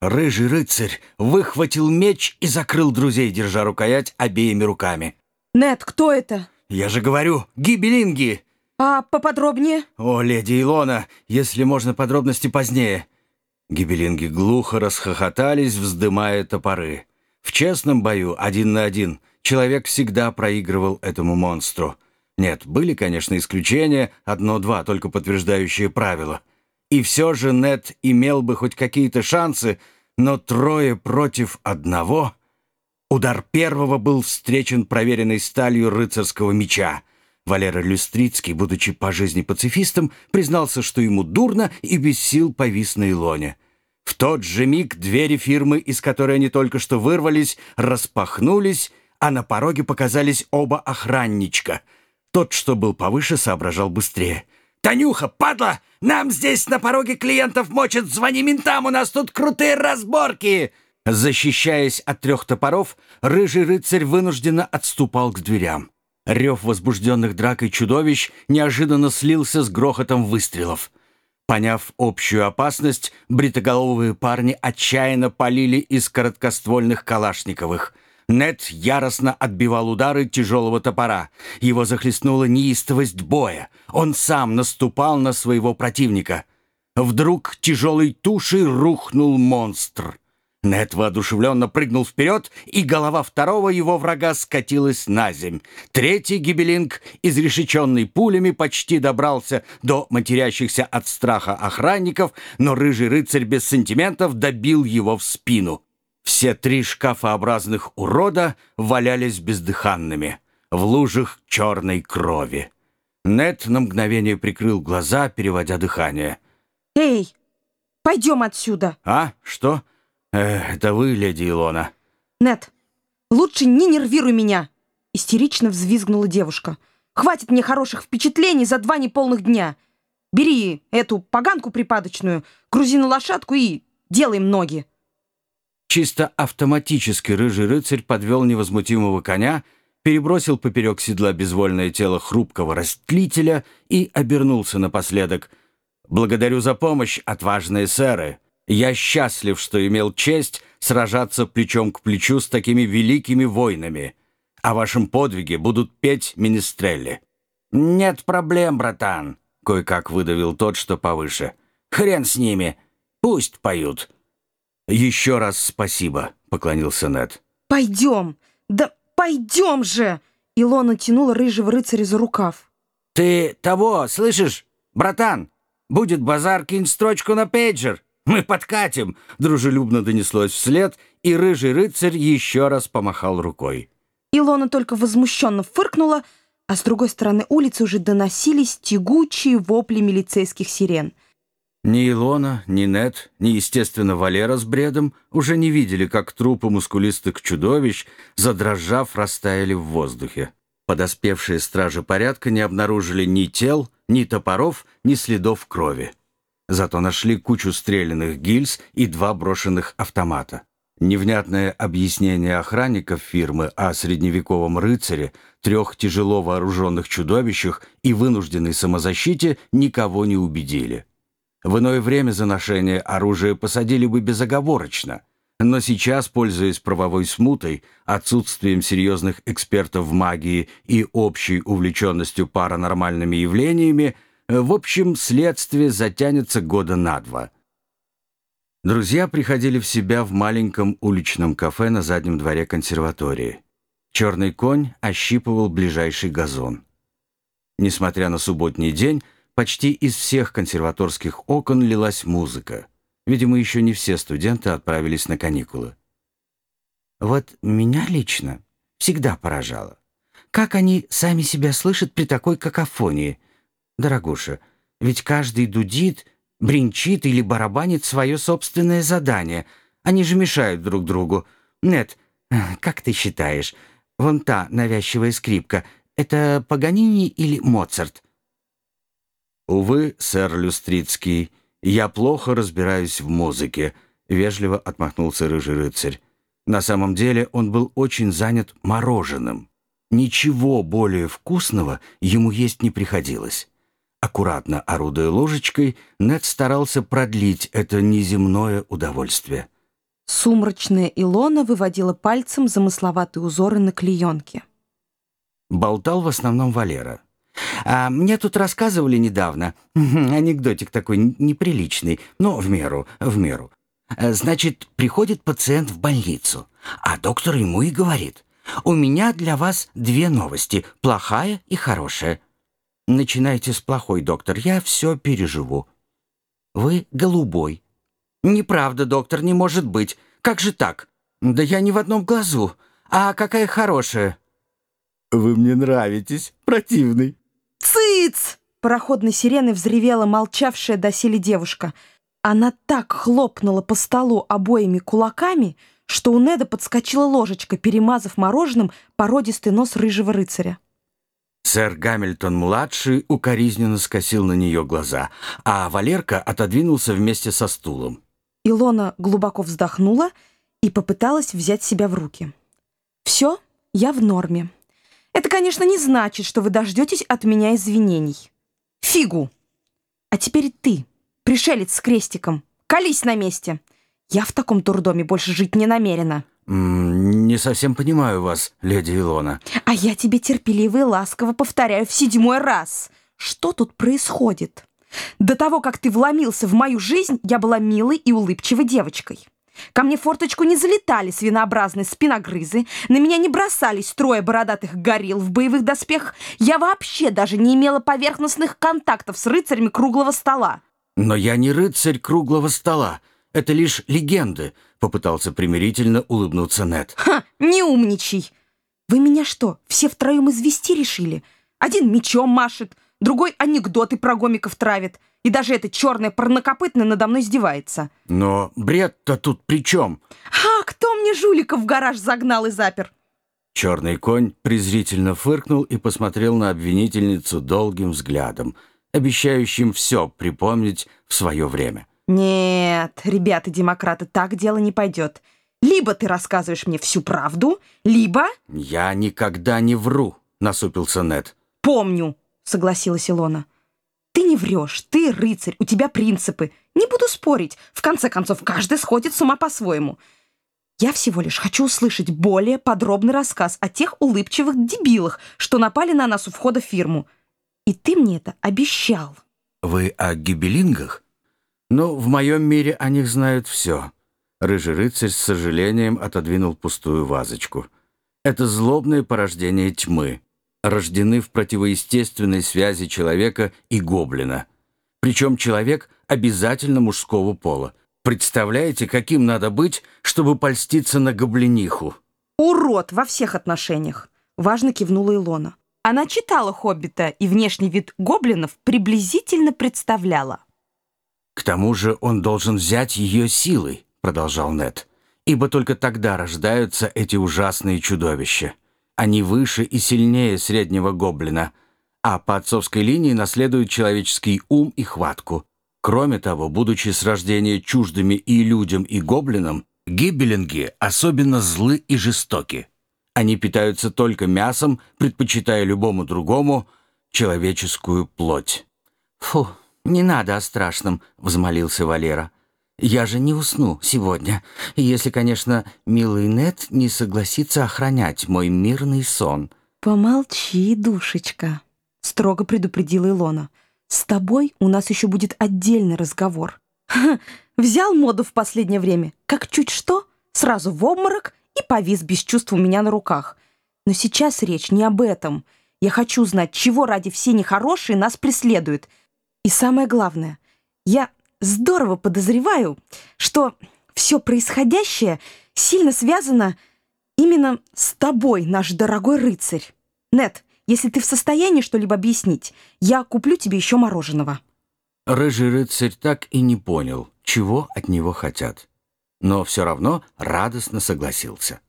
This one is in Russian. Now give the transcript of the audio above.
Рыжий рыцарь выхватил меч и закрыл друзей, держа рукоять обеими руками. Нет, кто это? «Я же говорю, гибелинги!» А поподробнее? «О, леди Илона, если можно подробности позднее». Гибелинги глухо расхохотались, вздымая топоры. В честном бою, один на один, человек всегда проигрывал этому монстру. Нет, были, конечно, исключения, одно-два, только подтверждающие правила. И все же Нет имел бы хоть какие-то шансы, но трое против одного... Удар первого был встречен проверенной сталью рыцарского меча. Валера Люстрицкий, будучи по жизни пацифистом, признался, что ему дурно и без сил повис на Илоне. В тот же миг двери фирмы, из которой они только что вырвались, распахнулись, а на пороге показались оба охранничка. Тот, что был повыше, соображал быстрее. «Танюха, падла! Нам здесь на пороге клиентов мочат! Звони ментам, у нас тут крутые разборки!» Защищаясь от трех топоров, рыжий рыцарь вынужденно отступал к дверям. Рев возбужденных дракой чудовищ неожиданно слился с грохотом выстрелов. Поняв общую опасность, бритоголовые парни отчаянно полили из короткоствольных калашниковых. Нет яростно отбивал удары тяжелого топора. Его захлестнула неистовость боя. Он сам наступал на своего противника. Вдруг тяжелой тушей рухнул монстр — Нед воодушевленно прыгнул вперед, и голова второго его врага скатилась на земь. Третий гибелинг, изрешеченный пулями, почти добрался до матерящихся от страха охранников, но рыжий рыцарь без сантиментов добил его в спину. Все три шкафообразных урода валялись бездыханными, в лужах черной крови. Нед на мгновение прикрыл глаза, переводя дыхание. «Эй, пойдем отсюда!» «А? Что?» Эх, это вы, леди Илона. Нет, лучше не нервируй меня, истерично взвизгнула девушка. Хватит мне хороших впечатлений за два неполных дня. Бери эту поганку припадочную, грузи на лошадку и делай ноги. Чисто автоматически рыжий рыцарь подвел невозмутимого коня, перебросил поперек седла безвольное тело хрупкого растлителя и обернулся напоследок. «Благодарю за помощь, отважные сэры!» Я счастлив, что имел честь сражаться плечом к плечу с такими великими воинами. О вашем подвиге будут петь министрели». «Нет проблем, братан», — кое-как выдавил тот, что повыше. «Хрен с ними. Пусть поют». «Еще раз спасибо», — поклонился Нед. «Пойдем! Да пойдем же!» Илона тянула рыжего рыцаря за рукав. «Ты того, слышишь, братан? Будет базар, кинь строчку на пейджер. «Мы подкатим!» — дружелюбно донеслось вслед, и рыжий рыцарь еще раз помахал рукой. Илона только возмущенно фыркнула, а с другой стороны улицы уже доносились тягучие вопли милицейских сирен. Ни Илона, ни Нет, ни, естественно, Валера с бредом уже не видели, как трупы мускулистых чудовищ, задрожав, растаяли в воздухе. Подоспевшие стражи порядка не обнаружили ни тел, ни топоров, ни следов крови. Зато нашли кучу стрелянных гильз и два брошенных автомата. Невнятное объяснение охранников фирмы о средневековом рыцаре, трех тяжело вооруженных чудовищах и вынужденной самозащите никого не убедили. В иное время за ношение оружия посадили бы безоговорочно, но сейчас, пользуясь правовой смутой, отсутствием серьезных экспертов в магии и общей увлеченностью паранормальными явлениями, в общем, следствие затянется года на два. Друзья приходили в себя в маленьком уличном кафе на заднем дворе консерватории. Черный конь ощипывал ближайший газон. Несмотря на субботний день, почти из всех консерваторских окон лилась музыка. Видимо, еще не все студенты отправились на каникулы. Вот меня лично всегда поражало. Как они сами себя слышат при такой какофонии – Дорогуша, ведь каждый дудит, бренчит или барабанит свое собственное задание. Они же мешают друг другу. Нет, как ты считаешь, вон та навязчивая скрипка — это Паганини или Моцарт? «Увы, сэр Люстрицкий, я плохо разбираюсь в музыке», — вежливо отмахнулся рыжий рыцарь. На самом деле он был очень занят мороженым. Ничего более вкусного ему есть не приходилось. Аккуратно орудуя ложечкой, Нед старался продлить это неземное удовольствие. Сумрачная Илона выводила пальцем замысловатые узоры на клеенке. Болтал в основном Валера. А мне тут рассказывали недавно, анекдотик такой неприличный, но в меру, в меру. Э, значит, приходит пациент в больницу, а доктор ему и говорит, «У меня для вас две новости, плохая и хорошая. Начинайте с плохой, доктор, я все переживу. Вы голубой. Неправда, доктор, не может быть. Как же так? Да я ни в одном глазу. А какая хорошая? Вы мне нравитесь, противный. «Цыц!» — пароходной сиреной взревела молчавшая доселе девушка. Она так хлопнула по столу обоими кулаками, что у Неда подскочила ложечка, перемазав мороженым породистый нос рыжего рыцаря. Сэр Гамильтон-младший укоризненно скосил на нее глаза, а Валерка отодвинулся вместе со стулом. Илона глубоко вздохнула и попыталась взять себя в руки. «Все, я в норме. Это, конечно, не значит, что вы дождетесь от меня извинений. Фигу! А теперь ты, пришелец с крестиком, колись на месте. Я в таком турдоме больше жить не намерена». «Не совсем понимаю вас, леди Илона». «А я тебе терпеливо и ласково повторяю в седьмой раз. Что тут происходит? До того, как ты вломился в мою жизнь, я была милой и улыбчивой девочкой». Ко мне в форточку не залетали свинообразные спиногрызы, на меня не бросались трое бородатых горилл в боевых доспехах. Я вообще даже не имела поверхностных контактов с рыцарями круглого стола. «Но я не рыцарь круглого стола. Это лишь легенды», — попытался примирительно улыбнуться Нед. «Ха, не умничай! Вы меня что, все втроем извести решили? Один мечом машет, другой анекдоты про гомиков травит, и даже эта черная парнокопытная надо мной издевается. Но бред-то тут при чем? А кто мне жулика в гараж загнал и запер? Черный конь презрительно фыркнул и посмотрел на обвинительницу долгим взглядом, обещающим все припомнить в свое время. Нет, ребята-демократы, так дело не пойдет. Либо ты рассказываешь мне всю правду, либо... Я никогда не вру, насупился Нед. Помню, согласилась Илона. Ты не врешь, ты рыцарь, у тебя принципы. Не буду спорить. В конце концов, каждый сходит с ума по-своему. Я всего лишь хочу услышать более подробный рассказ о тех улыбчивых дебилах, что напали на нас у входа в фирму. И ты мне это обещал. Вы о гибелингах? Ну, в моем мире о них знают все. Рыжий рыцарь с сожалением отодвинул пустую вазочку. Это злобное порождение тьмы рождены в противоестественной связи человека и гоблина. Причем человек обязательно мужского пола. Представляете, каким надо быть, чтобы польститься на гоблиниху? Урод во всех отношениях, важно кивнула Илона. Она читала «Хоббита» и внешний вид гоблинов приблизительно представляла. «К тому же он должен взять ее силой», — продолжал Нед, «ибо только тогда рождаются эти ужасные чудовища. Они выше и сильнее среднего гоблина, а по отцовской линии наследуют человеческий ум и хватку. Кроме того, будучи с рождения чуждыми и людям, и гоблинам, гибелинги особенно злы и жестоки. Они питаются только мясом, предпочитая любому другому человеческую плоть. «Фу, не надо о страшном», — взмолился Валера. Я же не усну сегодня, если, конечно, милый Нет не согласится охранять мой мирный сон». «Помолчи, душечка», — строго предупредила Илона. «С тобой у нас еще будет отдельный разговор. Ха, взял моду в последнее время, как чуть что, сразу в обморок и повис без чувств у меня на руках. Но сейчас речь не об этом. Я хочу знать, чего ради все нехорошие нас преследуют. И самое главное, я здорово подозреваю, что все происходящее сильно связано именно с тобой, наш дорогой рыцарь. Нет, если ты в состоянии что-либо объяснить, я куплю тебе еще мороженого». Рыжий рыцарь так и не понял, чего от него хотят, но все равно радостно согласился.